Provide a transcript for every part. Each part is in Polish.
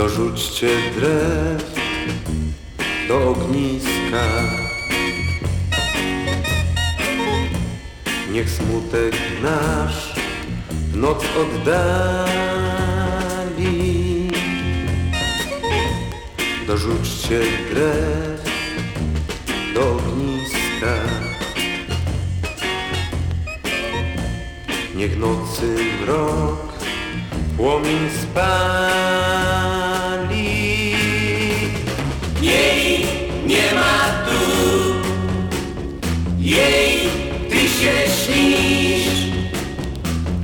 Dorzućcie drew do ogniska. Niech smutek nasz w noc oddali. Dorzućcie drew do ogniska. Niech nocy mrok płomień spali jej ty się śnisz.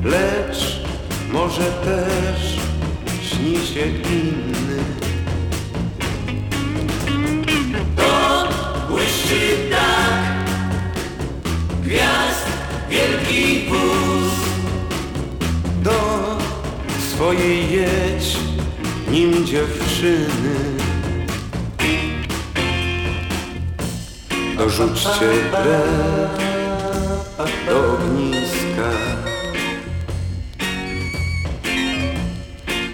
Lecz może też śni się inny To błyszczy tak, gwiazd wielki wóz. Do swojej jedź nim dziewczyny Dorzućcie brew do ogniska.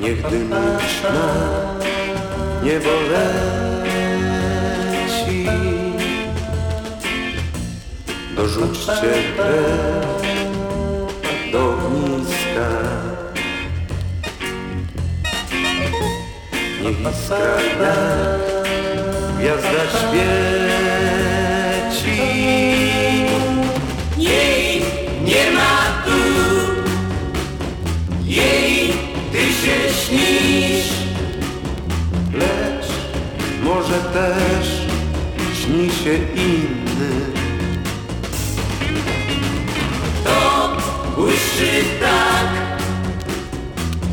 Niech dymicz na niebo leci Dorzućcie brew do ogniska. Niech iskra gwiazda świeci śnisz. Lecz może też śni się inny To błyszczy tak,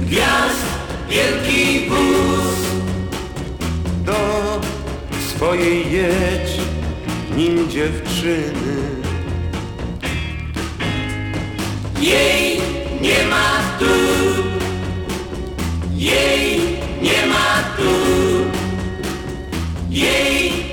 gwiazd wielki wóz. Do swojej jedź nim dziewczyny Jej nie ma Yay!